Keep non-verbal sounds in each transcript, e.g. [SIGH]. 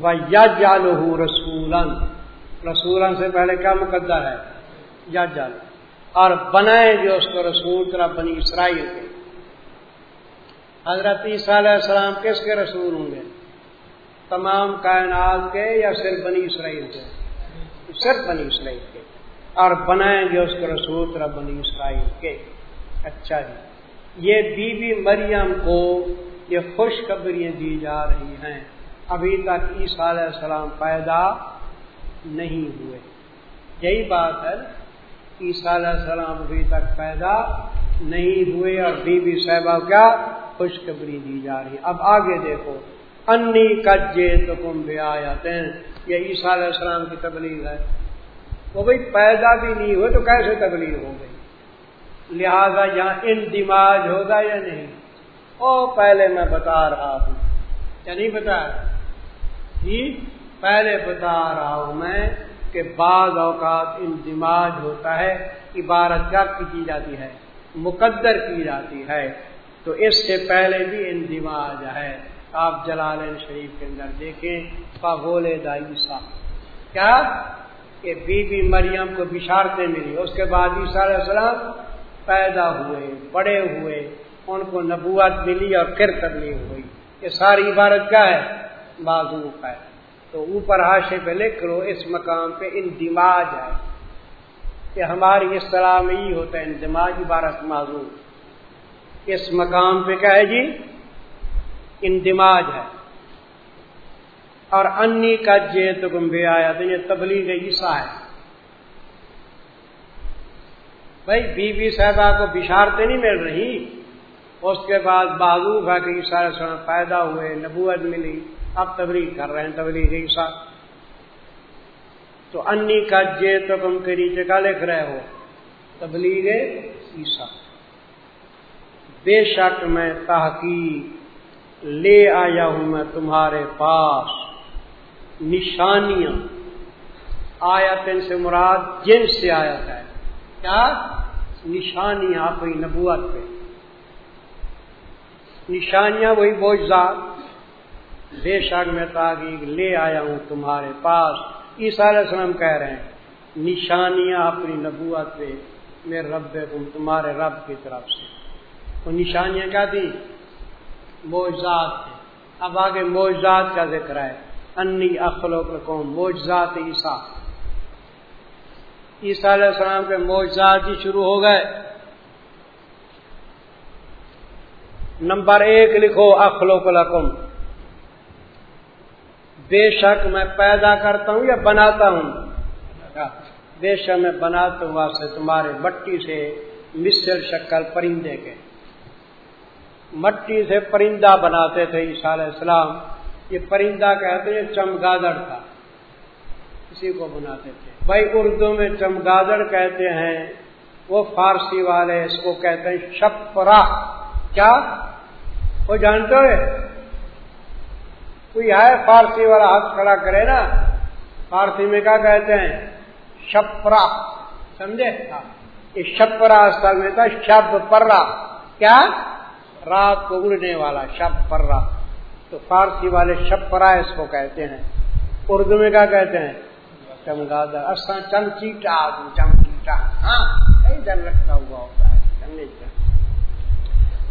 وہ یا جالو رسولن رسولن سے پہلے کیا مقدر ہے؟ یا جالو اور بنائے جو اس کو رسول طرح بنی اسرائیل کے۔ حضرت عیسیٰ علیہ السلام کس کے رسول ہوں گے؟ تمام کائنات کے یا صرف بنی اسرائیل کے؟ صرف بنی اسرائیل کے۔ اور بنائیں گے اس کو رسول طرح بنی اسرائیل کے۔ اچھا جی۔ یہ بی بی مریم کو یہ خوشخبریاں دی جا رہی ہیں۔ ابھی تک عیسیٰ علیہ السلام پیدا نہیں ہوئے۔ یہی بات ہے، عیسیٰ علیہ السلام ابھی تک پیدا نہیں ہوئے اور بی بی صاحبہ کیا خوشخبری دی جا رہی۔ اب آگے دیکھو، انی کجے تو کم بے آتے ہیں یہ عیسیٰ علیہ السلام کی تبلیغ ہے۔ وہ بھائی پیدا بھی نہیں ہوئے تو کیسے تبلیغ ہو گئی؟ لہذا یہاں ان دماغ ہوگا یا نہیں؟ او پہلے میں بتا رہا ہوں۔ یا نہیں بتا جی پہلے بتا رہا ہوں میں کہ بعض اوقات اندماج ہوتا ہے، عبارت کیا کی جاتی ہے، مقدر کی جاتی ہے۔ تو اس سے پہلے بھی ان دماغ ہے۔ آپ جلال شریف کے اندر دیکھیں بولے دائیسا کیا؟ کہ بی بی مریم کو بشارتیں ملی۔ اس کے بعد عیسیٰ علیہ السلام پیدا ہوئے، بڑے ہوئے، ان کو نبوت ملی اور پھر تبلیغ ہوئی۔ یہ ساری عبارت کیا ہے؟ معذوف ہے۔ تو اوپر حاشے پہ لکھ لو اس مقام پہ اندماج ہے کہ ہماری اس میں ہی ہوتا ہے، اندماج عبارت معذوف اس مقام پہ کیا ہے جی؟ اندماج ہے۔ اور انی کا جے تو بے آیا تو یہ تبلیغ عیسا ہے۔ بھائی، بی بی صاحبہ کو بشارتیں نہیں مل رہی۔ اس کے بعد بازو کا کہ عیسا پیدا ہوئے، نبوت ملی۔ اب تبلیغ کر رہے ہیں تبلیغ عیسا تو انی کا جے تو تم کے نیچے کا لکھ رہے ہو۔ تبلیغ عیسا بے شک میں تحقیق لے آیا ہوں میں تمہارے پاس۔ نشانیاں۔ آیت ان سے مراد جن سے آیت ہے۔ کیا؟ نشانیاں اپنی نبوت پہ۔ نشانیاں وہی بوجھدار بے شک میں تاغیب لے آیا ہوں تمہارے پاس۔ عیسیٰ علیہ السلام کہہ رہے ہیں، نشانیاں اپنی نبوت پہ میرے رب تم تمہارے رب کی طرف سے۔ وہ نشانیاں کیا تھیں؟ موجات اب آگے موجات کا ذکر ہے۔ انی اخلو قوم موجات عیسیٰ۔ عیسیٰ علیہ السلام کے موجات ہی شروع ہو گئے۔ نمبر ایک لکھو اخلو لکم۔ بے شک میں پیدا کرتا ہوں یا بناتا ہوں؟ بے شک میں بناتا ہوں واسطے تمہارے مٹی سے مصر شکل پرندے کے۔ مٹی سے پرندہ بناتے تھے عیسیٰ علیہ السلام۔ یہ پرندہ کہتے ہیں چمگادڑ تھا اسی کو بناتے تھے۔ بھائی اردو میں چمگادڑ کہتے ہیں وہ فارسی والے اس کو کہتے ہیں شپرا۔ کیا؟ وہ جانتے ہو؟ کوئی ہے فارسی والا ہاتھ کھڑا کرے نا، فارسی میں کیا کہتے ہیں؟ شپرا، سمجھے؟ یہ شپرا استعمال میں تھا شب پرا کیا؟ رات کو اڑنے والا شب پر تو فارسی والے شب پرا اس کو کہتے ہیں۔ اردو میں کیا کہتے ہیں؟ چمگادر۔ اصا چمچیٹا چمچیٹا۔ ہاں ڈر رکھتا ہوا ہوتا ہے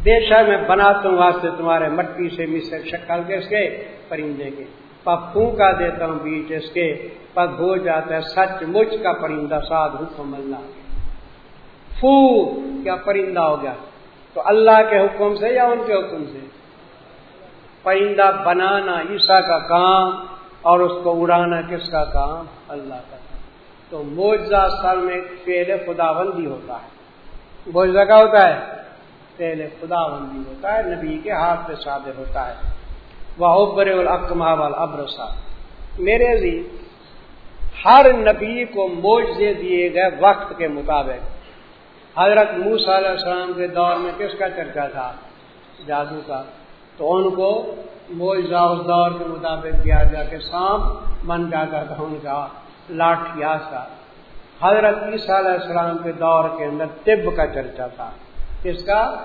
بے شک میں بناتا ہوں، واسطے تمہارے مٹی سے مصر شکل کے اس کے پرندے کے۔ پب پھونکا دیتا ہوں بیچ اس کے۔ پگ ہو جاتا ہے، سچ مچ کا پرندہ ساتھ حکم اللہ فو کیا پرندہ ہو گیا؟ تو اللہ کے حکم سے یا ان کے حکم سے؟ پرندہ بنانا عیسا کا کام اور اس کو اڑانا کس کا کام؟ اللہ کا۔ کام تو موجہ سر میں پہلے خدا بندی ہوتا ہے۔ موجہ کا ہوتا ہے؟ پہلے خدا بندی ہوتا ہے، نبی کے ہاتھ پہ شادر ہوتا ہے۔ وہ ابر القما وال میرے لیے ہر نبی کو موجے دیے گئے وقت کے مطابق۔ حضرت موس علیہ السلام کے دور میں کس کا چرچا تھا؟ جادو کا۔ تو ان کو موجا اس دور کے مطابق دیا گیا کہ سانپ بن جاتا تھا ان کا، لاٹھی سا حضرت عیسیٰ علیہ السلام کے دور کے اندر طب کا چرچا تھا۔ کس کا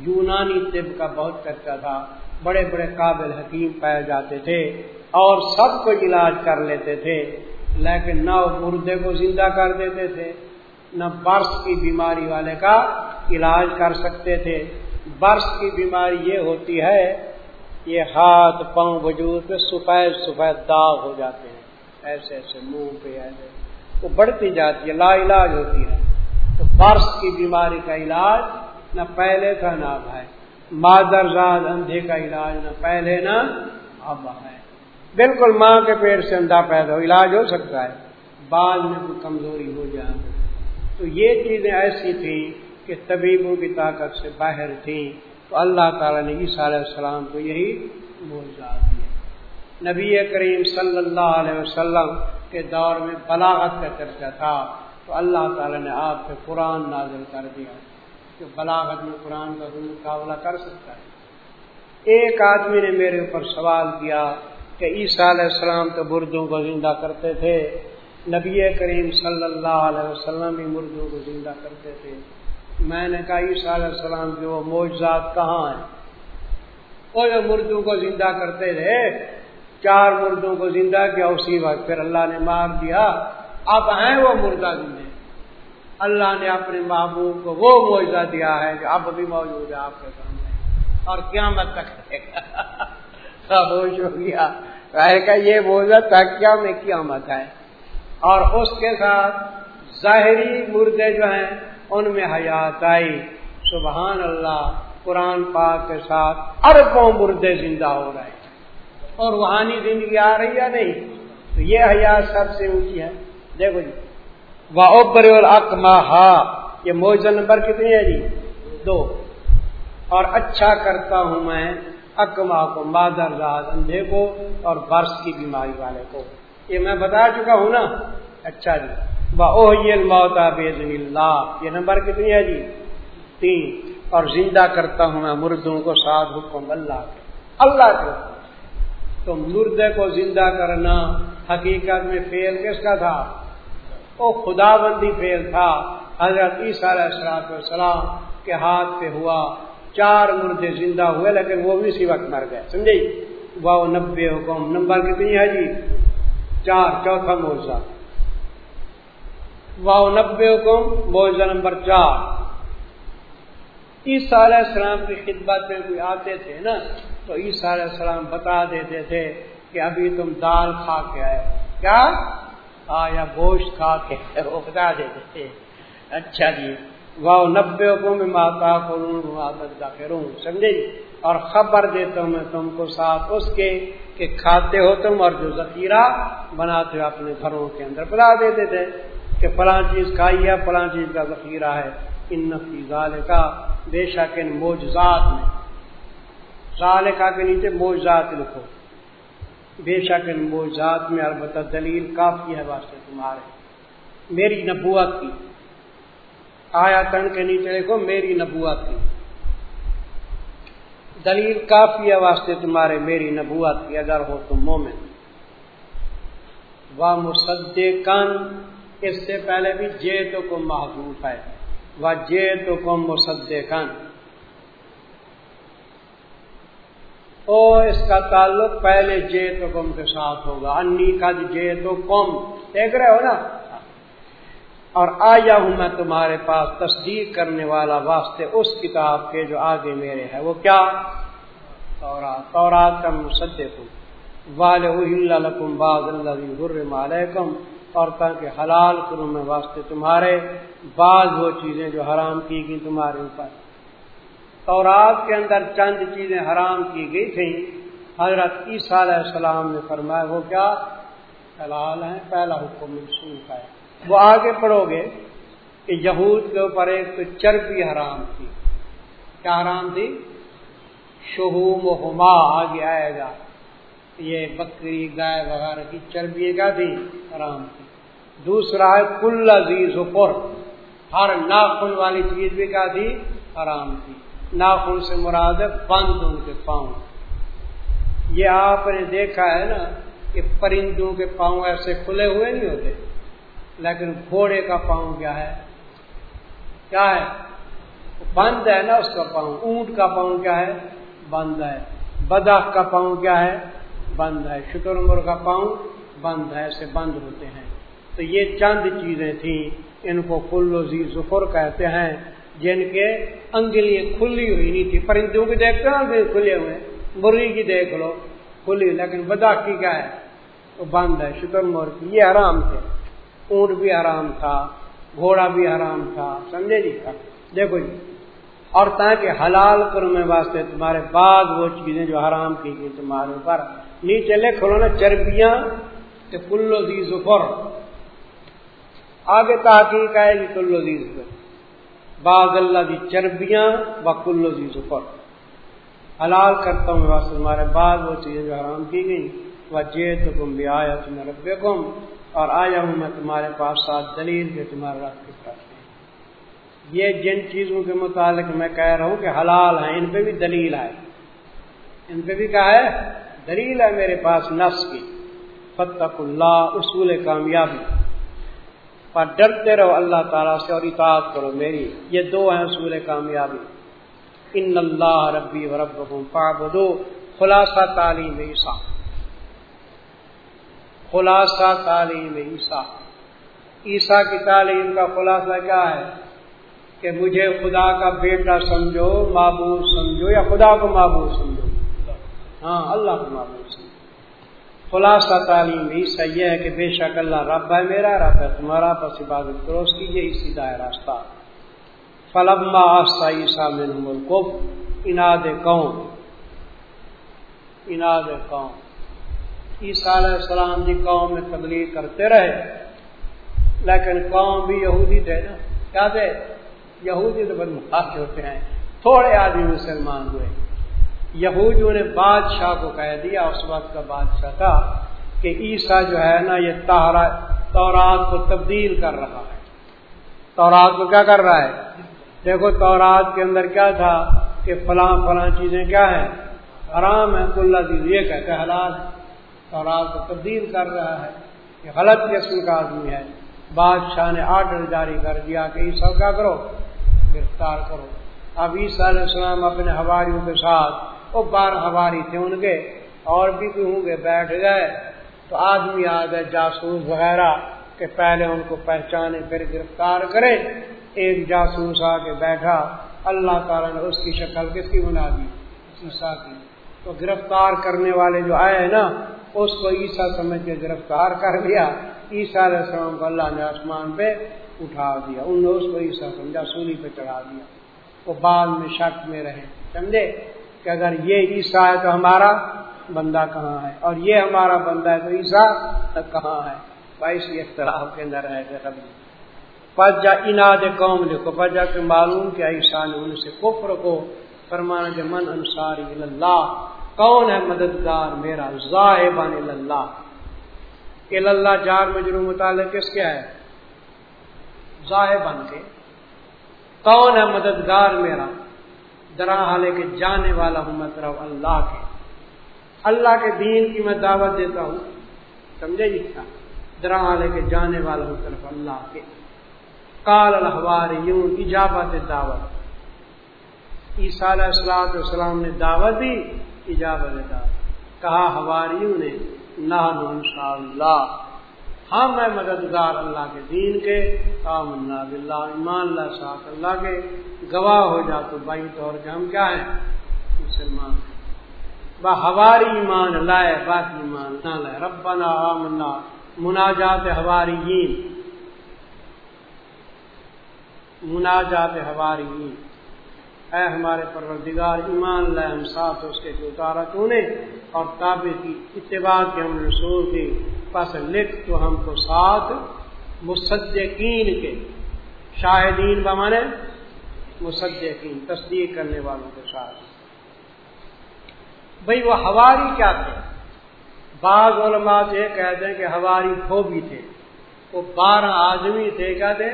یونانی طب کا بہت چرچا تھا۔ بڑے بڑے قابل حکیم پائے جاتے تھے اور سب کو علاج کر لیتے تھے، لیکن نہ وہ مردے کو زندہ کر دیتے تھے، نہ برس کی بیماری والے کا علاج کر سکتے تھے۔ برس کی بیماری یہ ہوتی ہے، یہ ہاتھ، پاؤں وجود پہ سفید سفید داغ ہو جاتے ہیں۔ ایسے ایسے منہ پہ ایسے۔ وہ بڑھتی جاتی ہے، لا علاج ہوتی ہے۔ تو برس کی بیماری کا علاج نہ پہلے تھا نہ اب ہے۔ مادر زاد اندھے کا علاج نہ پہلے نہ اب ہے۔ بالکل ماں کے پیٹ سے اندھا پیدا ہو، علاج ہو سکتا ہے، بعد میں کوئی کمزوری ہو جائے۔ تو یہ چیزیں ایسی تھیں کہ طبیبوں کی طاقت سے باہر تھیں۔ تو اللہ تعالیٰ نے عیسیٰ علیہ السلام کو یہی موجود دیا۔ نبی کریم صلی اللہ علیہ وسلم کے دور میں بلاغت کا چرچا تھا۔ تو اللہ تعالیٰ نے آپ پہ قرآن نازل کر دیا کہ بلاغت میں قرآن کا کوئی مقابلہ کر سکتا ہے۔ ایک آدمی نے میرے اوپر سوال کیا کہ عیسیٰ علیہ السلام تو بردوں کو زندہ کرتے تھے، نبی کریم صلی اللہ علیہ وسلم بھی مردوں کو زندہ کرتے تھے۔ میں نے کہا، عیسیٰ علیہ السلام کے وہ موجزات کہاں ہیں؟ وہ جو مردوں کو زندہ کرتے تھے، چار مردوں کو زندہ کیا اسی وقت پھر اللہ نے مار دیا۔ اب ہیں وہ مردہ زندے اللہ نے اپنے محبوب کو وہ معاوضہ دیا ہے جو اب بھی موجود ہے آپ کے سامنے۔ اور قیامت تک [LAUGHS] خاموش ہو گیا۔ کا یہ معاوضہ تھا کیا میں قیامت ہے اور اس کے ساتھ ظاہری مردے جو ہیں، ان میں حیات آئی۔ سبحان اللہ، قرآن پاک کے ساتھ اربوں مردے زندہ ہو رہے۔ ہیں اور وہانی زندگی آ رہی ہے نہیں؟ تو یہ حیات سب سے اونچی ہے۔ دیکھو جی۔ وہ اوبر اکما ہا، یہ موجن نمبر کتنی ہے جی؟ دو۔ اور اچھا کرتا ہوں میں اکما کو، مادر راز اندھے کو اور برس کی بیماری والے کو۔ یہ میں بتا چکا ہوں نا۔ اچھا جی۔ موتا بے اللہ۔ یہ نمبر کتنی ہے جی؟ تین۔ اور زندہ کرتا ہوں میں مردوں کو ساتھ حکم اللہ کے۔ اللہ کے۔ تو مردے کو زندہ کرنا حقیقت میں فیل کس کا تھا؟ وہ خدا بندی فیل تھا۔ حضرت عیسیٰ علیہ السلاط والسلام کے ہاتھ پہ ہوا۔ چار مردے زندہ ہوئے لیکن وہ بھی اسی وقت مر گئے، سمجھے؟ وہ نبے حکم۔ نمبر کتنی ہے جی؟ چار، چوتھا موضوع واؤ نبے حکم موضوع نمبر چار۔ عیسیٰ علیہ السلام کی خدمت میں کوئی آتے تھے نا، تو عیسیٰ علیہ السلام بتا دیتے تھے کہ ابھی تم دال کھا کے آئے۔ کیا؟ یا گوشت کھا کے وہ بتا دیتے اچھا جی واؤ نبے حکم میں ماتا کو سمجھے جی؟ اور خبر دیتا ہوں میں تم کو ساتھ اس کے کہ کھاتے ہو تم اور جو ذخیرہ بناتے ہو اپنے گھروں کے اندر بتا دیتے تھے کہ فلاں چیز کھائی ہے فلاں چیز کا ذخیرہ ہے۔ ان نفی ظال کا بے شک ان موجزات میں۔ ظالقہ کے نیچے موجزات لکھو۔ بے شک ان موجزات میں البتہ دلیل کافی ہے واسطے تمہارے۔ میری نبوت کی۔ آیا تن کے نیچے لکھو میری نبوت کی۔ دلیل کافی ہے واسطے تمہارے، میری نبوت کی، اگر ہو تم مومن۔ و مصدقن اس سے پہلے بھی جے تو کم محدود ہے۔ وہ جے تو کم مصدقن او اس کا تعلق پہلے جے تو کم کے ساتھ ہوگا۔ انی کا جے تو کم دیکھ رہے ہو نا؟ اور آیا ہوں میں تمہارے پاس تصدیق کرنے والا واسطے اس کتاب کے جو آگے میرے ہے وہ کیا؟ تورات۔ تورات کا مصدق۔ ہوں والم باز اللہ علیکم اور تاکہ حلال کروں میں واسطے تمہارے بعض وہ چیزیں جو حرام کی گئی تمہارے اوپر۔ تورات کے اندر چند چیزیں حرام کی گئی تھیں۔ حضرت عیسیٰ علیہ السلام نے فرمایا، وہ کیا؟ حلال ہیں، پہلا حکم منسوخ ہے۔ وہ آگے پڑھو گے کہ یہود کے اوپر ایک تو چربی حرام تھی۔ کیا حرام تھی؟ شہوم و ہما، آگے آئے گا۔ یہ بکری، گائے وغیرہ کی چربی کا تھی حرام تھی دوسرا ہے، کل عزیز پر ہر ناخن والی چیز بھی کا تھی؟ حرام تھی۔ ناخن سے مراد ہے بند ان کے پاؤں۔ یہ آپ نے دیکھا ہے نا کہ پرندوں کے پاؤں ایسے کھلے ہوئے نہیں ہوتے، لیکن گھوڑے کا پاؤں کیا ہے؟ کیا ہے؟ بند ہے نا اس کا پاؤں۔ اونٹ کا پاؤں کیا ہے؟ بند ہے۔ بدخ کا پاؤں کیا ہے؟ بند ہے۔ شکر عمر کا پاؤں بند ہے، ایسے بند ہوتے ہیں۔ تو یہ چند چیزیں تھیں، ان کو کلو زی ظفر کہتے ہیں۔ جن کے انگلی کھلی ہوئی نہیں تھی پرندوں کی دیکھتے ہیں کھلے ہوئے مرغی کی دیکھ لو، کھلی لیکن بدا کی کیا ہے؟ وہ بند ہے، شکر مور کی۔ یہ حرام تھے۔ اونٹ بھی حرام تھا، گھوڑا بھی حرام تھا، سمجھے جی کا دیکھو جی اور تاکہ حلال کرنے واسطے تمہارے بعد وہ چیزیں جو حرام کی گئی تمہارے اوپر۔ نیچے لے کھولو نا، چربیاں کلو دی ظفر آگے تحقیق آئے گی کلو دی ظفر بعض اللہ دی چربیاں و کلو دی حلال کرتا ہوں واسطے تمہارے بعد وہ چیزیں جو حرام کی گئی وہ جے تو تم بھی آیا تمہیں رب اور آیا ہوں میں تمہارے پاس ساتھ دلیل کے تمہارے رات کی طرف یہ جن چیزوں کے متعلق میں کہہ رہا ہوں کہ حلال ہیں، ان پہ بھی دلیل ہے ان پہ بھی کہا ہے، دلیل ہے میرے پاس نفس کی۔ فتق اللہ اصول کامیابی۔ پر ڈرتے رہو اللہ تعالیٰ سے اور اطاعت کرو میری، یہ دو ہیں اصول کامیابی۔ ان اللہ ربی و رب پابدو خلاصہ تعلیم عیسیٰ۔ خلاصہ تعلیم عیسیٰ۔ عیسیٰ کی تعلیم کا خلاصہ کیا ہے؟ کہ مجھے خدا کا بیٹا سمجھو، معبود سمجھو، یا خدا کو معبود سمجھو۔ ہاں اللہ کو معبود سمجھو۔ خلاصہ تعلیم عیسیٰ یہ ہے کہ بے شک اللہ رب ہے، میرا رب ہے، تمہارا پس عبادت کرو، اس کیجیے اسی دائر راستہ۔ فلما آسا عیسیٰ میں اناد قوم اناد قوم۔ عیسیٰ علیہ السلام جی قوم میں تبلیغ کرتے رہے، لیکن قوم بھی یہودی تھے نا۔ کیا تھے یہودی تو بڑے ہوتے ہیں۔ تھوڑے آدمی مسلمان ہوئے۔ یہودیوں نے بادشاہ کو کہہ دیا، اس وقت کا بادشاہ تھا کہ عیسیٰ جو ہے نا، یہ تورات کو تبدیل کر رہا ہے۔ تورات کو کیا کر رہا ہے؟ دیکھو تورات کے اندر کیا تھا کہ فلاں فلاں چیزیں کیا ہیں؟ حرام ہے تو اللہ دی یہ کہتے حلال تورات کو تبدیل کر رہا ہے۔ یہ غلط قسم کا آدمی ہے۔ بادشاہ نے آرڈر جاری کر دیا کہ عیسیٰ کیا کرو؟ گرفتار کرو۔ اب عیسیٰ علیہ السلام اپنے ہواریوں کے ساتھ وہ بار ہواری تھے ان کے اور بھی کوئی ہوں گے، بیٹھ گئے۔ تو آدمی آ گئے جاسوس وغیرہ کہ پہلے ان کو پہچانے، پھر گرفتار کرے۔ ایک جاسوس آ کے بیٹھا۔ اللہ تعالیٰ نے اس کی شکل کس کی بنا دی؟ عیسیٰ کی تو گرفتار کرنے والے جو آئے نا، اس کو عیسیٰ سمجھ کے گرفتار کر دیا۔ عیسیٰ علیہ السلام کو اللہ نے آسمان پہ اٹھا دیا۔ ان نے اس کو عیسیٰ سمجھا، سولی پہ چڑھا دیا۔ وہ بعد میں شک میں رہے۔ سمجھے؟ کہ اگر یہ عیسیٰ ہے تو ہمارا بندہ کہاں ہے؟ اور یہ ہمارا بندہ ہے تو عیسیٰ کہاں ہے؟ بائی اختلاف کے اندر ہے پس جا اناد قوم لکھو پس جا کے معلوم کیا عیسیٰ نے ان سے کفر کو فرمانا کہ من انصاری اللہ کون ہے مددگار میرا ظاہبان اللہ اللہ جار مجرو متعلق کس کیا ہے؟ ظاہر بن کے۔ کون ہے مددگار میرا؟ درا حالے کے جانے والا ہوں میں طرف اللہ کے۔ اللہ کے دین کی میں دعوت دیتا ہوں، سمجھے جی؟ کیا درا حالے کے جانے والا ہوں طرف اللہ کے۔ کال الحوار یوں ایجابت دعوت۔ عیسیٰ علیہ السلام السلام نے دعوت دی ایجابت دعوت۔ کہا ہواریوں نے نہ اللہ ہم ہاں، ہیں مددگار اللہ کے دین کے۔ کام اللہ بلّہ ایمان اللہ صاحب اللہ کے۔ گواہ ہو جا تو بھائی طور کے ہم کیا ہیں؟ مسلمان با ہماری ایمان لائے باقی ایمان نہ لائے۔ ربنا آمنا، مناجات ہماری مناجات ہماری اے ہمارے پروردگار، ایمان لائے، ہم ساتھ اس کے جو اتارا تو نے۔ اور تابع کی اتباع کے ہم رسول کی پس لکھ تو ہم کو ساتھ مصدقین کے۔ شاہدین بمانے مصدقین تصدیق کرنے والوں کے ساتھ۔ بھئی وہ ہواری کیا تھے؟ بعض علماء یہ کہتے ہیں کہ ہواری دھوبی تھے۔ وہ بارہ آدمی تھے، کیا تھے؟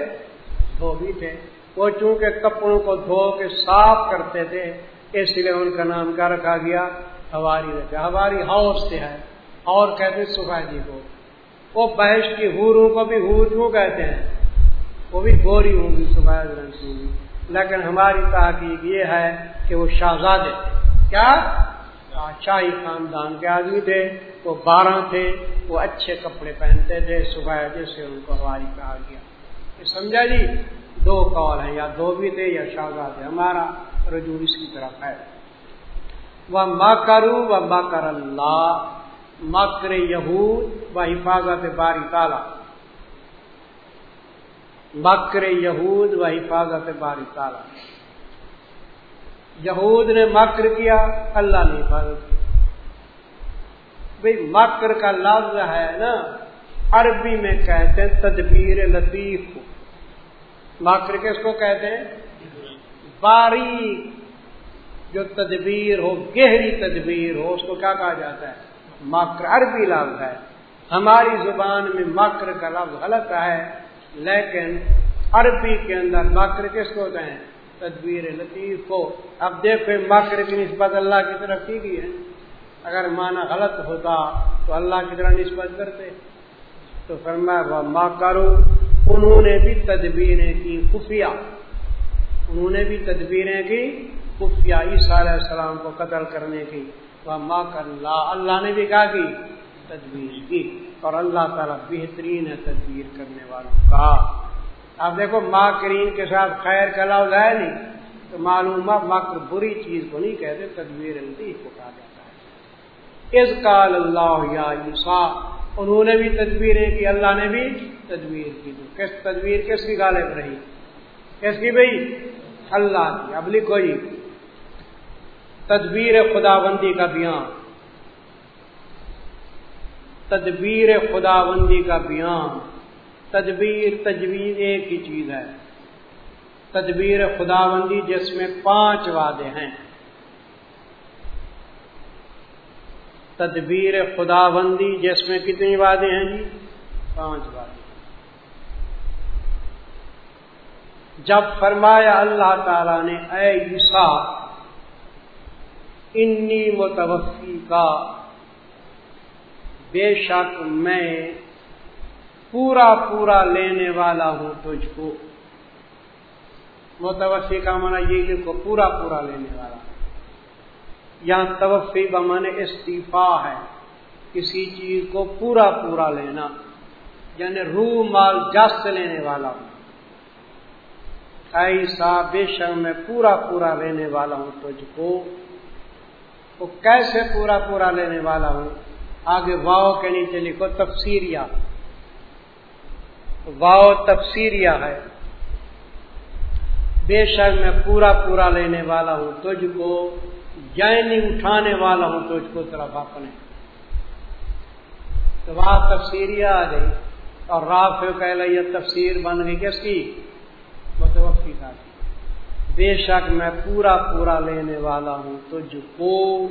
دھوبی تھے۔ وہ چونکہ کپڑوں کو دھو کے صاف کرتے تھے، اس لیے ان کا نام کیا رکھا گیا؟ ہواری رکھا۔ ہواری ہاؤس سے ہے۔ اور کہتے صبح جی کو۔ وہ بحث کی ہوروں کو بھی ہور کہتے ہیں؟ وہ بھی گوری ہوں گی، صبح رنگ کی لیکن ہماری تحقیق یہ ہے کہ وہ شہزادے تھے۔ کیا؟ شاہی خاندان کے آدمی تھے، وہ بارہ تھے، وہ اچھے کپڑے پہنتے تھے، صبح جیسے ان کو ہماری کہا گیا۔ سمجھا جی؟ دو کال ہیں، یا دو بھی تھے یا شاہداد ہمارا رجوع اس کی طرف ہے۔ وہ ماں کرو و ماں کر اللہ، مکر یہود و حفاظت باری تالا مکر یہود و حفاظت باری تالا یہود نے مکر کیا، اللہ نے حفاظت کی۔ بھائی مکر کا لفظ ہے نا، عربی میں کہتے ہیں تدبیر لطیف۔ مکر کس کو کہتے ہیں؟ باریک۔ جو تدبیر ہو، گہری تدبیر ہو، اس کو کیا کہا جاتا ہے؟ مکر، عربی لفظ ہے۔ ہماری زبان میں مکر کا لفظ غلط ہے۔ لیکن عربی کے اندر مکر کس کو کہیں؟ تدبیر لطیف ہو اب دیکھو مکر کی نسبت اللہ کی طرف کی گئی ہے۔ اگر مانا غلط ہوتا تو اللہ کی طرح نسبت کرتے۔ تو فرمایا ماں کرو انہوں نے بھی تدبیریں کی خفیہ۔ انہوں نے بھی تدبیریں کی خفیہ۔ عیسیٰ علیہ السلام کو قتل کرنے کی۔ وہ ماں کر اللہ اللہ نے بھی کہا کی تدبیر کی۔ اور اللہ تعالیٰ بہترین ہے تدبیر کرنے والوں کا۔ اب دیکھو، ماں کریم کے ساتھ خیر کا لفظ ہے نہیں، تو معلوم مکر بری چیز کو نہیں کہتے، تدبیر کو کہا جاتا ہے۔ اس کال اللہ یا عیسا انہوں نے بھی تدبیریں کی، اللہ نے بھی تدبیر کی۔ کس تدبیر، کس کی غالب رہی؟ کس کی بھائی اللہ کی۔ اب لکھو جی تدبیر خدا بندی کا بیان۔ تدبیر خدا بندی کا بیان۔ تدبیر تجویز ایک ہی چیز ہے۔ تدبیر خدا بندی جس میں پانچ وعدے ہیں۔ تدبیر خدا بندی جس میں کتنی وعدے ہیں جی؟ پانچ وعدے۔ جب فرمایا اللہ تعالی نے، اے عیسا انی متوفی کا بے شک میں پورا پورا لینے والا ہوں تجھ کو۔ متوفی کا مانا یہ لکھو پورا پورا لینے والا۔ یہاں توفی بمن استعفا ہے۔ کسی چیز کو پورا پورا لینا یعنی روح مال جس لینے والا ہوں۔ ایسا بے شک میں پورا پورا لینے والا ہوں تجھ کو۔ وہ کیسے پورا پورا لینے والا ہوں؟ آگے واؤ کے نیچے لکھو تفسیریا واؤ تفسیریا ہے۔ بے شک میں پورا پورا لینے والا ہوں تجھ کو یعنی اٹھانے والا ہوں تجھ کو طرف اپنے تو وہاں تفسیریا آ گئی۔ اور راف کہ یہ تفسیر بن گئی کس کی؟ متوفی کا۔ بے شک میں پورا پورا لینے والا ہوں تجھ کو۔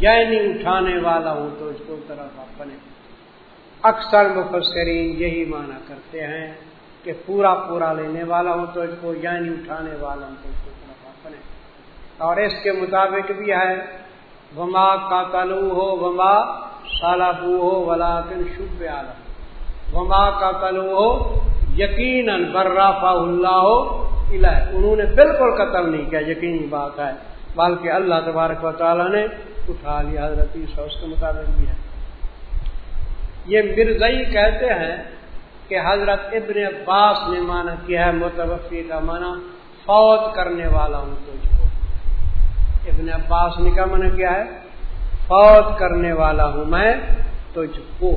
یعنی اٹھانے والا ہوں تجھ کو طرف اپنے اکثر مفسرین یہی مانا کرتے ہیں کہ پورا پورا لینے والا ہوں تو اس کو یعنی اٹھانے والا ہوں تو اس کو طرف اپنے اور اس کے مطابق بھی ہے، وما کا تلو ہو وما سالابو ہو ولاکن شب عالم وما کا تلو ہو یقیناً برافا اللہ ہو انہوں نے بالکل قتل نہیں کیا، یقینی بات ہے، بلکہ اللہ تبارک و تعالیٰ نے اٹھا لیا، حضرت اس کے مطابق بھی ہے۔ یہ مرزئی کہتے ہیں کہ حضرت ابن عباس نے مانا کیا ہے، متوفی کا مانا فوت کرنے والا ہوں تجھ کو۔ ابن عباس نے کیا مانا کیا ہے؟ فوت کرنے والا ہوں میں تجھ کو۔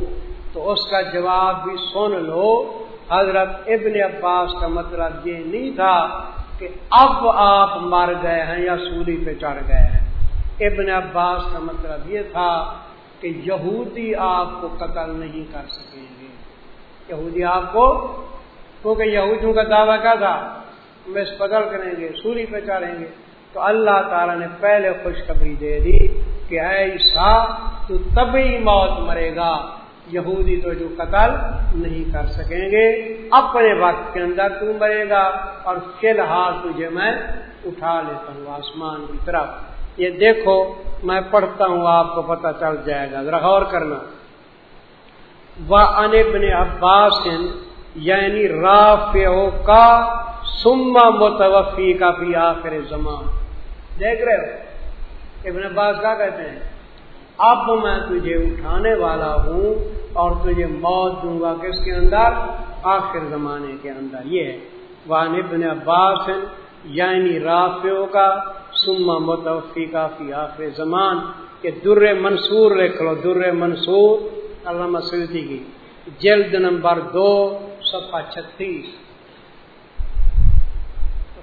تو اس کا جواب بھی سن لو۔ حضرت ابن عباس کا مطلب یہ نہیں تھا کہ اب آپ مر گئے ہیں یا سولی پہ چڑھ گئے ہیں۔ ابن عباس کا مطلب یہ تھا کہ یہودی آپ کو قتل نہیں کر سکیں گے۔ یہودی آپ کو، کیونکہ یہودیوں کا دعویٰ کیا تھا؟ اس قتل کریں گے، سوری پہ چڑھیں گے۔ تو اللہ تعالیٰ نے پہلے خوشخبری دے دی کہ ایسا تو تبھی موت مرے گا۔ یہودی تو جو قتل نہیں کر سکیں گے، اپنے وقت کے اندر تو مرے گا۔ اور فی الحال تجھے میں اٹھا لیتا ہوں آسمان کی طرف۔ یہ دیکھو، میں پڑھتا ہوں، آپ کو پتہ چل جائے گا۔ ذرا غور کرنا۔ وہ انبن عباس یعنی رافع کا سما متوفی کا بھی آخر زمان۔ دیکھ رہے ہو؟ ابن عباس کیا کہتے ہیں؟ اب میں تجھے اٹھانے والا ہوں اور تجھے موت دوں گا۔ کس کے اندر؟ آخر زمانے کے اندر۔ یہ ہے۔ وان ابن عباس یعنی رافیو کا سما متوفی کا فی آخر زمان، کہ در منصور لکھ لو در منصور علامہ سلطی کی جلد نمبر دو، صفحہ چھتیس۔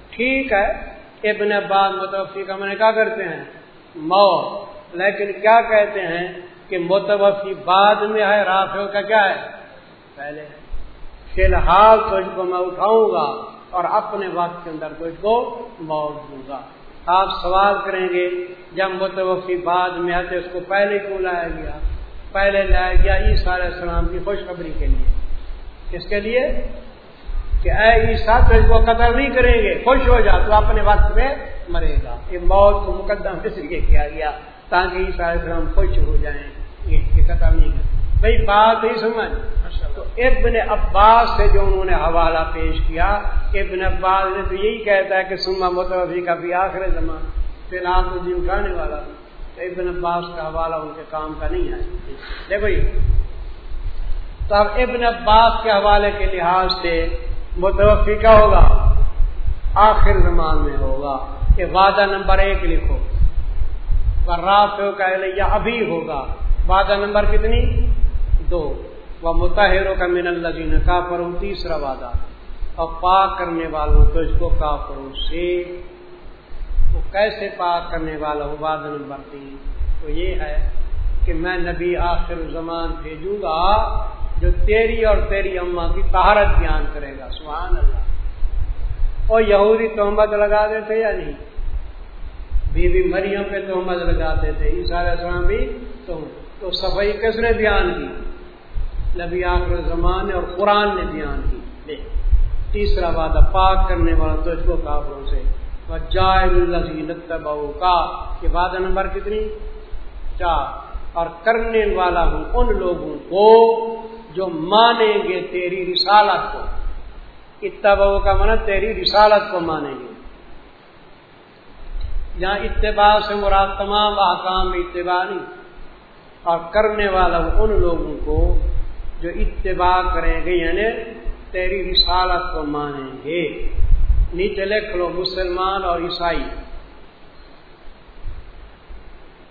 ٹھیک ہے، ابن عباس متوفی کا میں نے کیا کرتے ہیں؟ موت۔ لیکن کیا کہتے ہیں کہ متوفی بعد میں ہے رافیو کا کیا ہے؟ پہلے۔ فی الحال تجھ کو میں اٹھاؤں گا اور اپنے وقت کے اندر تجھ کو موت دوں گا۔ آپ سوال کریں گے، جب متوفی بعد میں ہے تو اس کو پہلے کیوں لایا گیا؟ پہلے لایا گیا عیسیٰ علیہ السلام کی خوشخبری کے لیے۔ کس کے لیے؟ کہ اے عیسیٰ، تو اس کو قتل نہیں کریں گے، خوش ہو جا، تو اپنے وقت میں مرے گا۔ یہ موت کو مقدم اس لیے کیا گیا تاکہ عیسیٰ علیہ السلام خوش ہو جائیں، یہ قتل نہیں کریں۔ بھائی بات ہی سمجھ۔ تو ابن عباس سے جو انہوں نے حوالہ پیش کیا، ابن عباس نے تو یہی کہتا ہے کہ سما متوفی کا بھی آخر زمان فی الحال تو جی اٹھانے والا۔ تو ابن عباس کا حوالہ ان کے کام کا نہیں ہے۔ دیکھو جی، تو اب ابن عباس کے حوالے کے لحاظ سے متوفی کا ہوگا؟ آخر زمان میں ہوگا۔ کہ وعدہ نمبر ایک لکھو۔ راف کا ابھی ہوگا۔ وعدہ نمبر کتنی؟ دو وہ متحروں کا من الزین کا تیسرا وعدہ۔ اور پاک کرنے والوں تو اس کو کافروں سے۔ وہ کیسے پاک کرنے والا ہوں وعدہ نمبر تین؟ تو یہ ہے کہ میں نبی آخر زمان بھیجوں گا جو تیری اور تیری اما کی طہارت بیان کرے گا۔ سبحان اللہ۔ اور یہودی تہمت لگا دیتے یا نہیں؟ بی بی مریم پہ تہمت لگاتے تھے عیسیٰ علیہ السلام بھی تو صفائی کس نے بیان کی؟ نبی آخر زمان اور قرآن نے بیان کی۔ تیسرا وعدہ پاک کرنے والا تو اس کو کافروں سے۔ کا یہ وعدہ نمبر کتنی؟ چار۔ اور کرنے والا ہوں ان لوگوں کو جو مانیں گے تیری رسالت کو۔ اتباؤ کا من تیری رسالت کو مانیں گے۔ جہاں اتباع سے مراد تمام احکام اتباع نہیں۔ اور کرنے والا ہوں ان لوگوں کو جو اتباع کریں گے یعنی تیری رسالت کو مانیں گے۔ نیچے لکھ لو، مسلمان اور عیسائی۔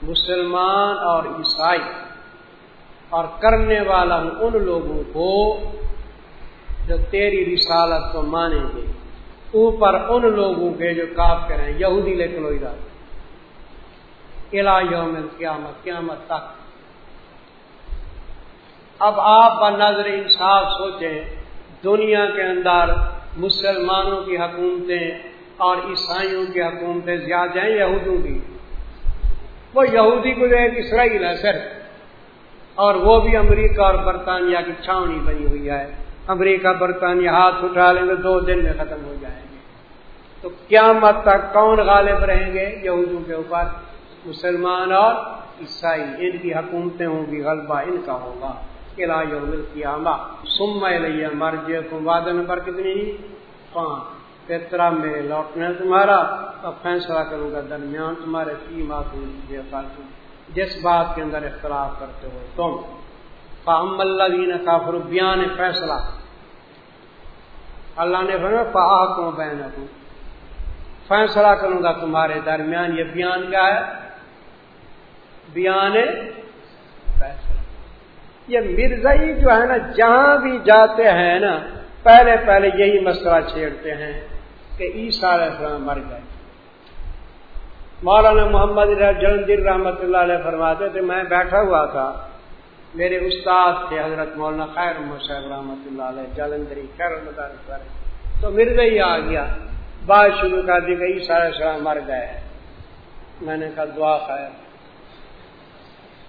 مسلمان اور عیسائی۔ اور کرنے والا ہوں ان لوگوں کو جو تیری رسالت کو مانیں گے۔ اوپر ان لوگوں کے جو کاف کریں، یہودی لکھ لو ادھر۔ یوم قیامت قیامت تک۔ اب آپ نظر انصاف سوچیں، دنیا کے اندر مسلمانوں کی حکومتیں اور عیسائیوں کی حکومتیں زیادہ ہیں یہودوں کی۔ وہ یہودی کو ایک اسرائیل ہے صرف۔ اور وہ بھی امریکہ اور برطانیہ کی چھاونی بنی ہوئی ہے۔ امریکہ، برطانیہ ہاتھ اٹھا لیں گے، دو دن میں ختم ہو جائیں گے۔ تو کیا مت تک کون غالب رہیں گے؟ یہودوں کے اوپر۔ مسلمان اور عیسائی، ان کی حکومتیں ہوں گی، غلبہ ان کا ہوگا۔ وعدہ نمبر کتنی پانچ پیترا میرے لوٹنے تمہارا. تو فیصلہ کروں گا درمیان تمہارے جس بات کے اندر اختلاف کرتے ہو تم۔ فام اللہ دین کافر بیان فیصلہ۔ اللہ نے فا کو بہن فیصلہ کروں گا تمہارے درمیان، یہ بیان کیا ہے؟ بیان فیصلہ۔ یہ مرزائی جو ہے نا، جہاں بھی جاتے ہیں نا، پہلے پہلے یہی مسئلہ چھیڑتے ہیں کہ عیسیٰ علیہ السلام مر گئے۔ مولانا محمد جلندر رحمۃ اللہ علیہ فرماتے تھے، میں بیٹھا ہوا تھا، میرے استاد تھے، حضرت مولانا خیر صاحب رحمۃ اللہ علیہ جلندری خیر تو مرزا ہی آ گیا بات شروع کر دی گئی عیسیٰ علیہ السلام مر گئے۔ میں نے کہا، دعا خیر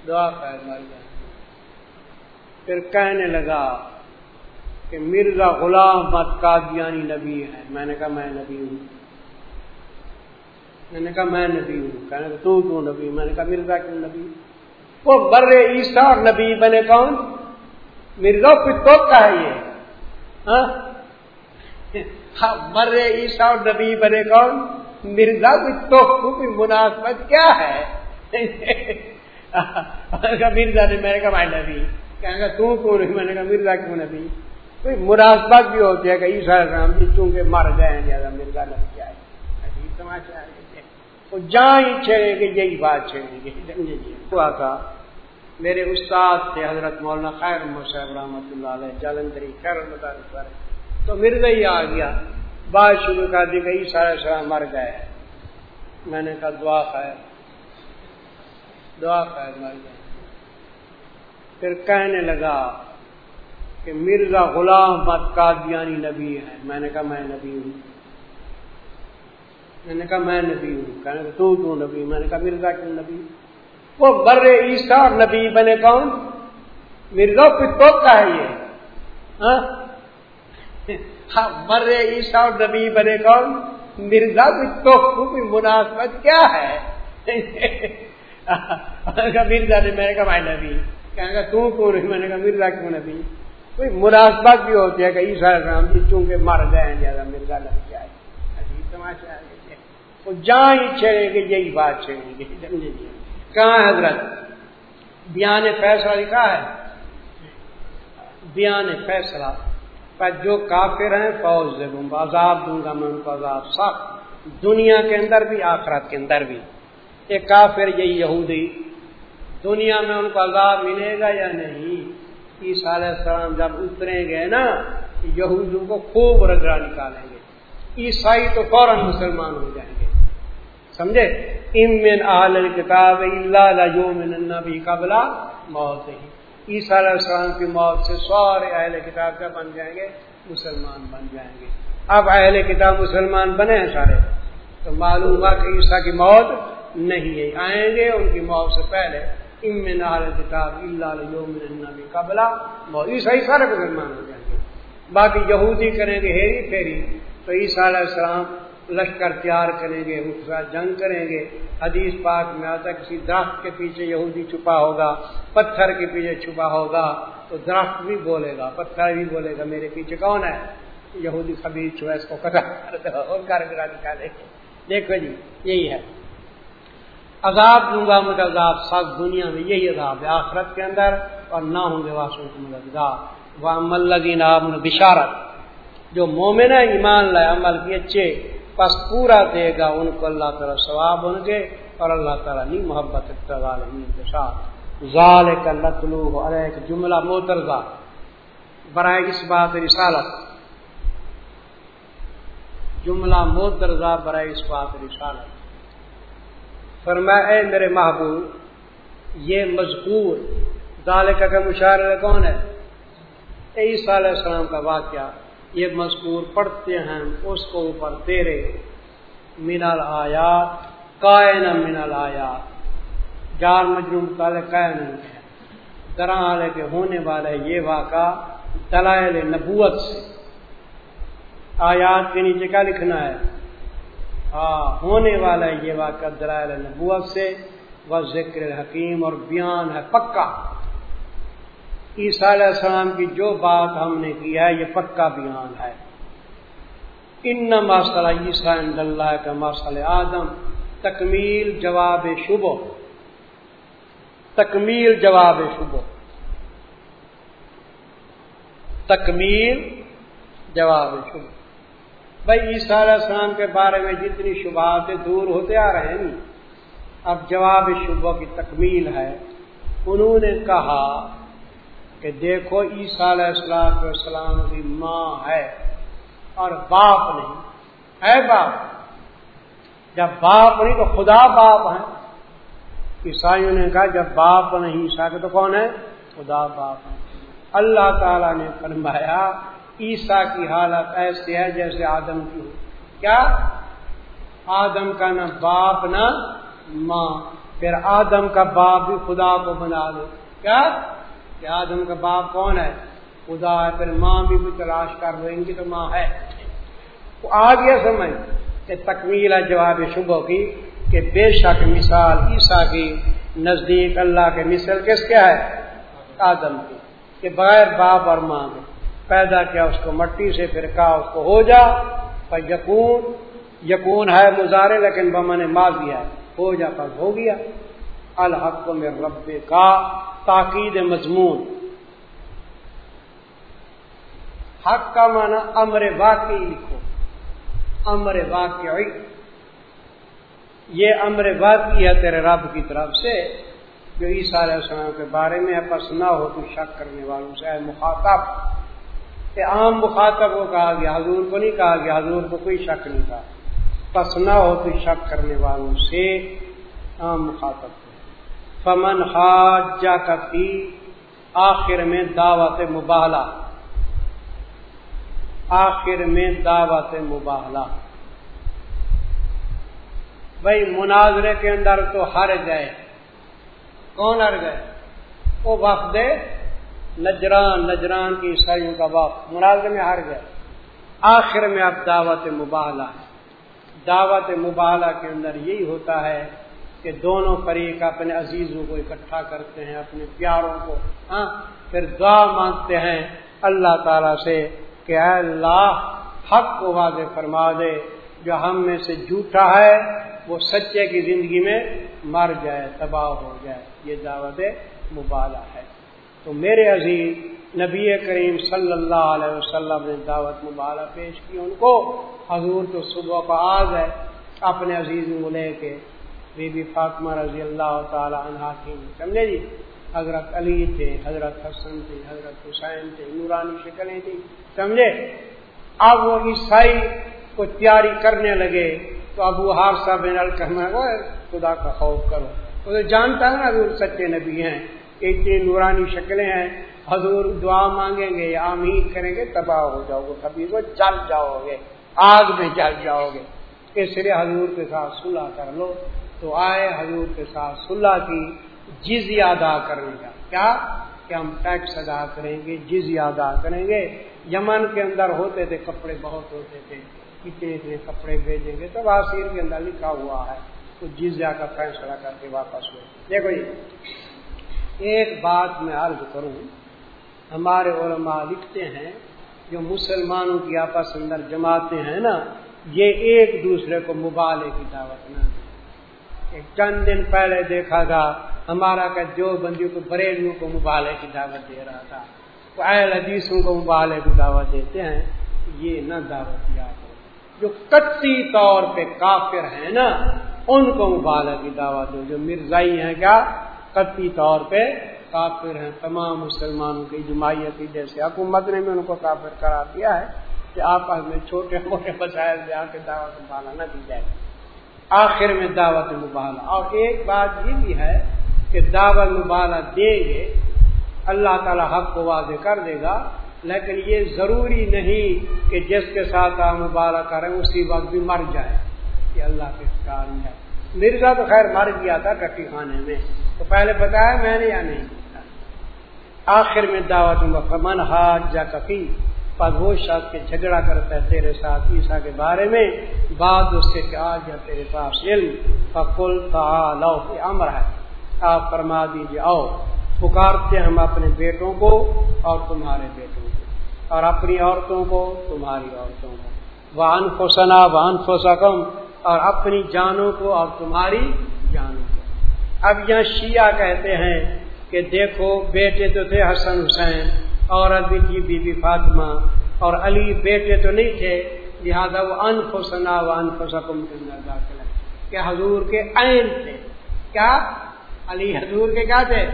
دعا خیر مر گئے۔ پھر کہنے لگا کہ مرزا غلام مت قادیانی نبی ہے۔ میں نے کہا میں نبی ہوں۔ میں نے کہا میں نبی ہوں۔ کہنے کا تو تو نبی؟ میں نے کہا مرزا کیوں نبی؟ وہ بر عیسیٰ نبی بنے کون؟ مرزا تو کا ہے یہ۔ ہاں, [LAUGHS] ہاں، عیسیٰ نبی بنے کون؟ مرزا تو مناسبت کیا ہے؟ [LAUGHS] مرزا نے میں نے کہا بھائی نبی۔ کہیں گا تو کون میں نے کہا، مرزا کیوں نبی؟ کوئی مناسبت بھی ہوتی ہے کہ عیسا رام جی چونکہ مر گئے ہیں، زیادہ مرزا لگ جائے عجیب سماچار وہ جہاں ہی چھڑے گی یہی بات چھڑے گی ہوا تھا، میرے استاد تھے، حضرت مولانا خیر صاحب رحمۃ اللہ علیہ، جالندری خیر پر۔ تو مرزا ہی آ گیا۔ بات شروع کر دی گئی سارے سارا مر گئے میں نے کہا، دعا خیر۔ دعا خیر، مر گئے پھر کہنے لگا کہ مرزا غلام مت قادیانی نبی ہے میں نے کہا میں نبی ہوں میں نے کہا میں نبی ہوں کہنے کہ تو تو نبی میں نے کہا مرزا کیوں نبی وہ بر عیسیٰ نبی بنے کون مرزا پتو کا ہے یہ ہاں مر عیسیٰ اور نبی بنے کون مرزا پتو کی مناسبت کیا ہے مرزا نے میں نے کہا بھائی نبی کہیں گا تو کون ہے میں نے کہا، مرزا کیوں نبی؟ کوئی مناسبت بھی ہوتی ہے کہ عیسیٰ رام جی چونکہ مر گئے ہیں، زیادہ مرزا لگ جائے عجیب تماشا وہ جہاں ہی چھڑے گی یہی بات چھڑے گی سمجھے جی کہاں حضرت؟ بیان فیصلہ لکھا ہے۔ بیان فیصلہ۔ پر جو کافر ہیں، فوج دے دوں گا، عذاب دوں گا میں ان کو، عذاب سخت۔ دنیا کے اندر بھی، آخرت کے اندر بھی۔ ایک کافر، یہی یہودی دنیا میں ان کو عذاب ملے گا یا نہیں؟ عیسیٰ علیہ السلام جب اتریں گے نا یہودوں کو خوب رگڑا نکالیں گے۔ عیسائی تو فوراً مسلمان ہو جائیں گے۔ سمجھے؟ امن عال کتاب اللہ بھی قبلہ موت ہی عیسیٰ علیہ السلام کی موت سے سارے اہل کتاب کیا بن جائیں گے؟ مسلمان بن جائیں گے۔ اب اہل کتاب مسلمان بنے ہیں سارے۔ تو معلوم ہوا کہ عیسیٰ کی موت نہیں ہے۔ آئیں گے ان کی موت سے پہلے۔ امن عال کتاب اللہ قبلہ عیسائی سارے مسلمان ہو جائیں گے۔ باقی یہودی کریں گے ہیری پھیری۔ تو عیسیٰ علیہ السلام لشکر تیار کریں گے، ان کے جنگ کریں گے۔ حدیث پاک میں آتا کسی درخت کے پیچھے یہودی چھپا ہوگا، پتھر کے پیچھے چھپا ہوگا، تو درخت بھی بولے گا، پتھر بھی بولے گا، میرے پیچھے کون ہے؟ یہودی خبیر چھوا اس کو [LAUGHS] کٹا کر گرا نکالے دیکھو جی یہی ہے۔ عذاب دوں گا مجھے عذاب سخت دنیا میں یہی عذاب ہے، آخرت کے اندر اور نہ ہوں گے واسو مددگار وہ ملگین بشارت جو مومن ہے ایمان لائے، عمل کی اچھے، پس پورا دے گا، ان کو اللہ تعالیٰ ثواب ان کے اور اللہ تعالیٰ نہیں محبت کے ساتھ۔ ظال کا لطلو ارے ایک جملہ موترزہ برائے اس بات رسالت۔ جملہ موترزہ برائے اس بات رسالت۔ فرمایا، اے میرے محبوب، یہ مذکور ظال کا مشاعرہ کون ہے؟ عیسیٰ علیہ السلام کا واقعہ، یہ مذکور پڑھتے ہیں، اس کو اوپر تیرے منال آیات کائن منال آیات. جار مجروم کالے قائم ہے. درا والے کے ہونے والے یہ واقعہ دلائل نبوت سے. آیات کے نیچے کیا لکھنا ہے؟ ہاں، ہونے والا یہ واقعہ دلائل نبوت سے وہ ذکر حکیم اور بیان ہے پکا۔ عیسیٰ علیہ السلام کی جو بات ہم نے کی ہے، یہ پکا بیان ہے۔ ان مسئلہ عیسیٰ اللہ کا مسئلہ آدم۔ تکمیل جواب شبو تکمیل جواب شبو تکمیل جواب شبو بھائی عیسیٰ علیہ السلام کے بارے میں جتنی شبہات دور ہوتے آ رہے ہیں، اب جواب شبہ کی تکمیل ہے۔ انہوں نے کہا کہ دیکھو عیسیٰ علیہ السلام السلام کی ماں ہے اور باپ نہیں۔ ہے باپ، جب باپ نہیں تو خدا باپ ہے عیسائیوں نے کہا جب باپ نہیں عیسا کے تو کون ہے؟ خدا باپ ہے اللہ تعالی نے فرمایا عیسیٰ کی حالت ایسی ہے جیسے آدم کی ہو۔ کیا؟ آدم کا نہ باپ نہ ماں۔ پھر آدم کا باپ بھی خدا کو بنا دو۔ کیا؟ کہ آدم کا باپ کون ہے؟ خدا ہے۔ پھر ماں بھی بھی تلاش کر رہے ان کی تو ماں ہے۔ وہ آ گیا سمجھ کہ تکمیل ہے جواب شبہ کی کہ بے شک مثال عیسیٰ کی نزدیک اللہ کے مثل کس کیا ہے؟ آدم کی۔ کہ بغیر باپ اور ماں کے۔ پیدا کیا، اس کو مٹی سے پھر کہا اس کو ہو جا، پر یقون یقون ہے مظاہرے لیکن بمن ماں دیا ہو جا پر ہو گیا۔ الحق میں رب کا تاکید مضمون۔ حق کا معنی امر واقعی لکھو۔ امر واقعی۔ یہ امر واقعی ہے تیرے رب کی طرف سے، جو عیسیٰ علیہ السلام کے بارے میں پس نہ ہو تو شک کرنے والوں سے مخاطب۔ کہ عام مخاطب کو کہا گیا، حضور کو نہیں کہا گیا، حضور کو کوئی شک نہیں تھا۔ پس نہ ہو تو شک کرنے والوں سے عام مخاطب۔ کو فمن حاجہ کا آخر میں دعوت مباہلہ۔ آخر میں دعوت مباہلہ۔ بھائی مناظرے کے اندر تو ہر گئے کون ہر گئے؟ وہ وقت نجران نجران کی عیسائیوں کا وقت مناظرے میں ہر گئے آخر میں اب دعوت مباہلہ دعوت مباہلہ کے اندر یہی ہوتا ہے کہ دونوں فریق اپنے عزیزوں کو اکٹھا کرتے ہیں، اپنے پیاروں کو۔ ہاں پھر دعا مانگتے ہیں اللہ تعالی سے کہ اے اللہ، حق کو واضح فرما دے۔ جو ہم میں سے جھوٹا ہے، وہ سچے کی زندگی میں مر جائے، تباہ ہو جائے۔ یہ دعوت مبالہ ہے۔ تو میرے عزیز نبی کریم صلی اللہ علیہ وسلم نے دعوت مبالہ پیش کی ان کو۔ حضور تو صبح کا آج ہے۔ اپنے عزیز کو لے کے بی بی فاطمہ رضی اللہ تعالی عنہ کی سمجھے جی؟ حضرت علی تھے، حضرت حسن تھے، حضرت حسین تھے، نورانی شکلیں تھیں۔ سمجھے؟ اب وہ عیسائی کو تیاری کرنے لگے تو ابو ہار صاحب خدا کا خوف کرو۔ تو جانتا ہے نا حضور سچے نبی ہیں۔ اتنی نورانی شکلیں ہیں، حضور دعا مانگیں گے یا آمین کریں گے، تباہ ہو جاؤ گے، کبھی وہ جل جاؤ گے، آگ میں جل جاؤ گے۔ اس لیے حضور کے ساتھ صلح کر لو۔ تو آئے حضور کے ساتھ صلح کی، جزیہ ادا کرنے کا۔ کیا؟ کہ ہم ٹیکس ادا کریں گے، جزیہ ادا کریں گے۔ یمن کے اندر ہوتے تھے، کپڑے بہت ہوتے تھے۔ اتنے اتنے کپڑے بھیجیں گے تو واسیر کے اندر لکھا ہوا ہے۔ تو جزیا کا فیصلہ کر کے واپس ہوئے دیکھو جی۔ ایک بات میں عرض کروں، ہمارے علماء لکھتے ہیں، جو مسلمانوں کی آپس اندر جماعتیں ہیں نا، یہ ایک دوسرے کو مبالے کی دعوت نہ ایک چند دن پہلے دیکھا تھا، ہمارا کا جو بندیوں کو بریلیوں کو مبالے کی دعوت دے رہا تھا اہل حدیثوں کو مبالے کی دعوت دیتے ہیں، یہ نہ دعوت دیا جو کتی طور پہ کافر ہیں نا، ان کو مبالغ کی دعوت دو۔ جو مرزائی ہیں کیا؟ کتی طور پہ کافر ہیں، تمام مسلمانوں کی جماعت جیسے حکومت نے بھی ان کو کافر کرا دیا ہے کہ آپس میں چھوٹے موٹے مسائل سے آ کے دعوت مبالا نہ دی جائے۔ آخر میں دعوت مبالا اور ایک بات یہ بھی ہے کہ دعوت مبالا دیں گے، اللہ تعالی حق کو واضح کر دے گا، لیکن یہ ضروری نہیں کہ جس کے ساتھ آپ مبارک کریں، اسی وقت بھی مر جائے کہ اللہ کے کارن ہے۔ مرزا تو خیر مر گیا تھا کٹی خانے میں۔ تو پہلے بتایا میں نے یا نہیں؟ آخر میں دعوت من ہاتھ جا کفی۔ پر وہ شخص کے جھگڑا کرتا ہے تیرے ساتھ عیسا کے بارے میں، بعد اس سے کہ آ جا تیرے پاس علم۔ فکل لو امر ہے۔ آپ فرما دیجیے آؤ، پکارتے ہم اپنے بیٹوں کو اور تمہارے بیٹوں کو۔ اور اپنی عورتوں کو، تمہاری عورتوں کو۔ وان فسنا وان فسکم اور اپنی جانوں کو اور تمہاری جانوں کو۔ اب یہاں شیعہ کہتے ہیں کہ دیکھو بیٹے تو تھے حسن حسین، عورت بھی تھی بی بی فاطمہ، اور علی بیٹے تو نہیں تھے، لہٰذا وہ انفسنا و انفسکم کے اندر داخل ہے کہ حضور کے عین تھے۔ کیا؟ علی حضور کے کیا تھے؟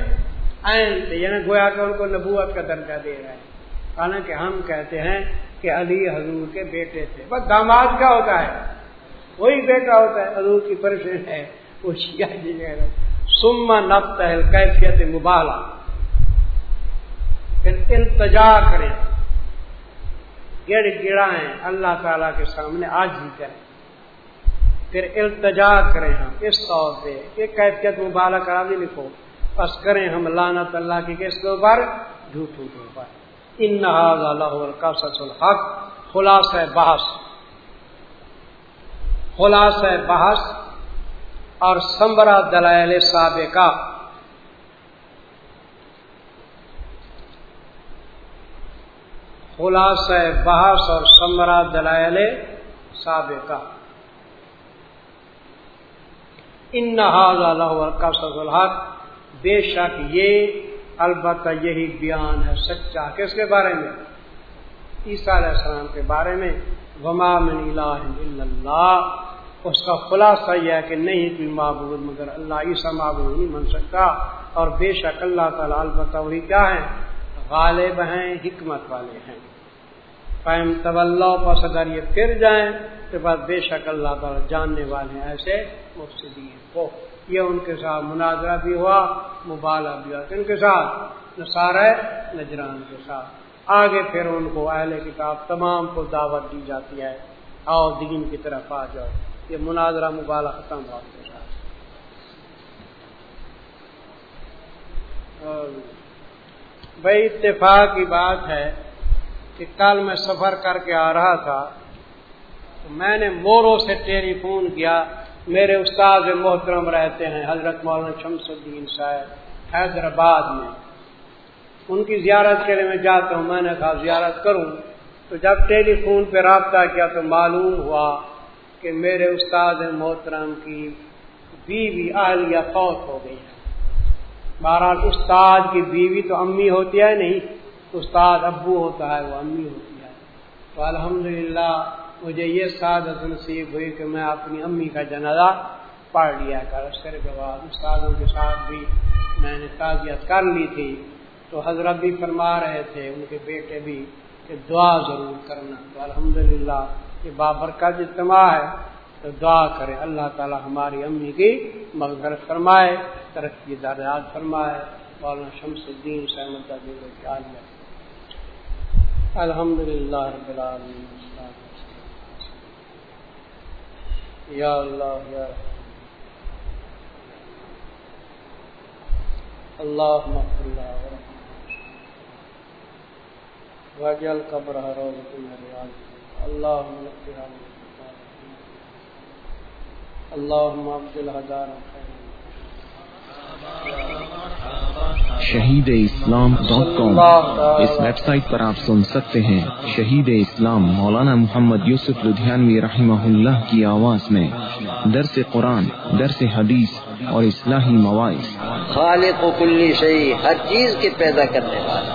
عین تھے یعنی گویا کہ ان کو نبوت کا درجہ دے رہے ہیں۔ حالانکہ ہم کہتے ہیں کہ علی حضور کے بیٹے تھے۔ بس داماد کیا ہوتا ہے؟ وہی بیٹا ہوتا ہے، حضور کی پریشن ہے، وہ شیعہ جی سما نفت ہے کیفیت مبالا پھر التجا کریں۔ گڑ گڑائیں اللہ تعالی کے سامنے، آج ہی کریں۔ پھر التجا کریں ہم، اس طور پہ یہ کیفیت مبالہ کرا بھی لکھو۔ بس کریں ہم لانت اللہ کی کس کے اوپر جھوٹوں کے اوپر۔ ان اللہ کا سچ الحق۔ خلاص ہے بحث۔ خلاص ہے بحث اور سمبرا دلائل سابقہ۔ خلاص ہے بحث اور سمبرا دلائل سابقہ۔ ان نہاد کا الحق۔ بے شک یہ البتہ یہی بیان ہے، سچا کس کے بارے میں؟ عیسیٰ علیہ السلام کے بارے میں۔ وما من الہ الا اللہ۔ اس کا خلاصہ یہ ہے کہ نہیں کوئی معبود مگر اللہ عیسیٰ معبود نہیں بن سکتا۔ اور بے شک اللہ تعالیٰ البتہ وہی کیا ہے غالب ہیں، حکمت والے ہیں۔ قائم طب پس اگر یہ پھر جائیں تو بس بے شک اللہ تعالیٰ جاننے والے ہیں، ایسے مفصدین کو۔ یہ ان کے ساتھ مناظرہ بھی ہوا مبالہ بھی ہوا۔ ان کے ساتھ؟ نصارہ نجران کے ساتھ۔ آگے پھر ان کو اہل کتاب تمام کو دعوت دی جاتی ہے۔ آؤ دین کی طرف آ جاؤ۔ یہ مناظرہ مبالہ ختم ہوا۔ کے ساتھ بھائی اتفاق کی بات ہے کہ کل میں سفر کر کے آ رہا تھا۔ تو میں نے مورو سے ٹیلی فون کیا۔ میرے استاد محترم رہتے ہیں حضرت مولانا شمس الدین صاحب، حیدرآباد میں۔ ان کی زیارت کے لیے میں جاتا ہوں، میں نے کہا زیارت کروں۔ تو جب ٹیلی فون پہ رابطہ کیا تو معلوم ہوا کہ میرے استاد محترم کی بیوی اہلیہ فوت ہو گئی ہے۔ بہرحال استاد کی بیوی تو امی ہوتی ہے نہیں، استاد ابو ہوتا ہے، وہ امی ہوتی ہے۔ تو الحمدللہ مجھے یہ سعادت نصیب ہوئی کہ میں اپنی امی کا جنازہ پڑھ لیا۔ کر اس کے بعد استادوں کے ساتھ بھی میں نے تعزیت کر لی تھی۔ تو حضرت بھی فرما رہے تھے، ان کے بیٹے بھی کہ دعا ضرور کرنا۔ تو الحمدللہ کہ بابرکت اجتماع ہے، تو دعا کرے۔ اللہ تعالی ہماری امی کی مغفرت فرمائے، ترقی درجات فرمائے۔ مولانا شمس الدین سحمد الحمد للہ رب العالمین یا اللہ یا اللہ۔ اللہ وجل قبر روزت الریاض اللهم اللهم ابدل شہید اسلام ڈاٹ کام۔ اس ویب سائٹ پر آپ سن سکتے ہیں شہید اسلام مولانا محمد یوسف لدھیانوی رحمہ اللہ کی آواز میں۔ درس قرآن درس حدیث اور اصلاحی مواعث۔ خالق و کلی شہی ہر چیز کے پیدا کرنے والا۔